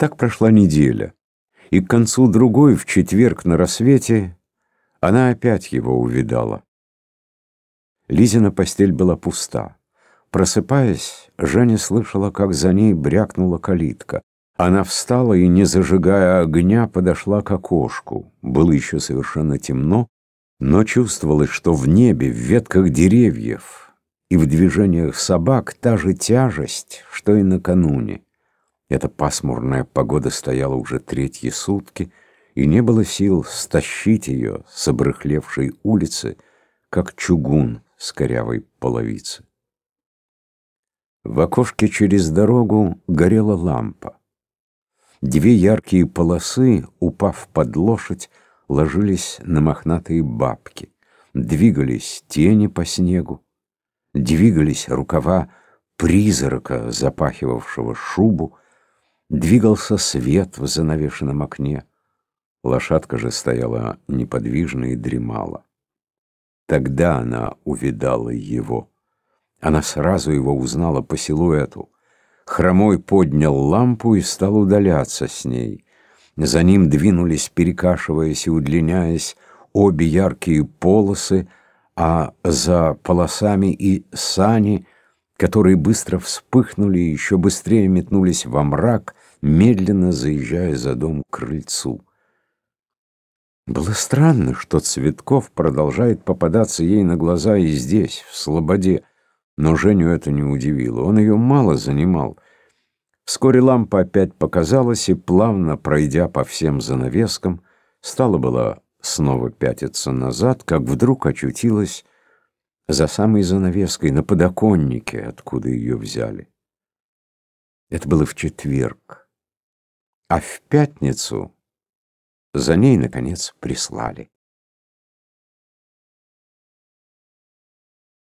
Так прошла неделя, и к концу другой, в четверг на рассвете, она опять его увидала. Лизина постель была пуста. Просыпаясь, Женя слышала, как за ней брякнула калитка. Она встала и, не зажигая огня, подошла к окошку. Было еще совершенно темно, но чувствовалось, что в небе, в ветках деревьев и в движениях собак та же тяжесть, что и накануне. Эта пасмурная погода стояла уже третьи сутки, и не было сил стащить ее с обрыхлевшей улицы, как чугун с корявой половицы. В окошке через дорогу горела лампа. Две яркие полосы, упав под лошадь, ложились на мохнатые бабки. Двигались тени по снегу, двигались рукава призрака, запахивавшего шубу, Двигался свет в занавешенном окне. Лошадка же стояла неподвижно и дремала. Тогда она увидала его. Она сразу его узнала по силуэту. Хромой поднял лампу и стал удаляться с ней. За ним двинулись, перекашиваясь и удлиняясь, обе яркие полосы, а за полосами и сани, которые быстро вспыхнули и еще быстрее метнулись во мрак, медленно заезжая за дом к крыльцу. Было странно, что Цветков продолжает попадаться ей на глаза и здесь, в Слободе, но Женю это не удивило, он ее мало занимал. Вскоре лампа опять показалась и, плавно пройдя по всем занавескам, стала была снова пятиться назад, как вдруг очутилась за самой занавеской, на подоконнике, откуда ее взяли. Это было в четверг. А в пятницу за ней, наконец, прислали.